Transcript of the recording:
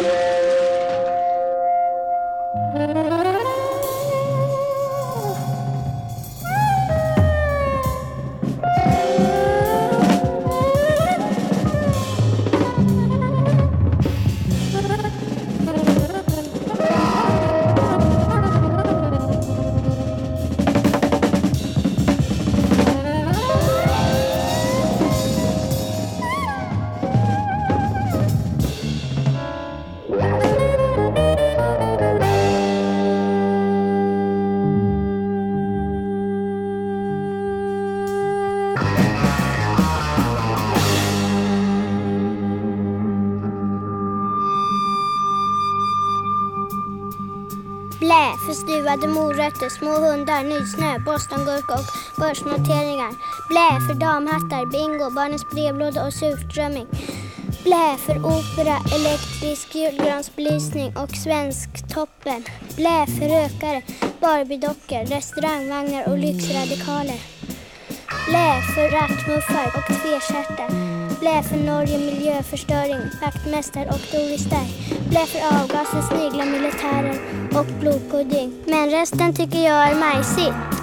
Thank you. Blä, förstuvade morötter, små hundar, nysnö, bostongurka och börsnoteringar. Blä för damhattar, bingo, barnens brevlåda och surströmming. Blä för opera, elektrisk julgransbelysning och Svensktoppen. Blä för rökare, Barbiedockor, restaurangvagnar och lyxradikaler. Blä för rattmuffar och tvestjärtar. Blä för Norge miljöförstöring, vaktmästare och Doris Day. Blä för avgaser, sniglar, militären och blodpudding. Men resten tycker jag är majsigt.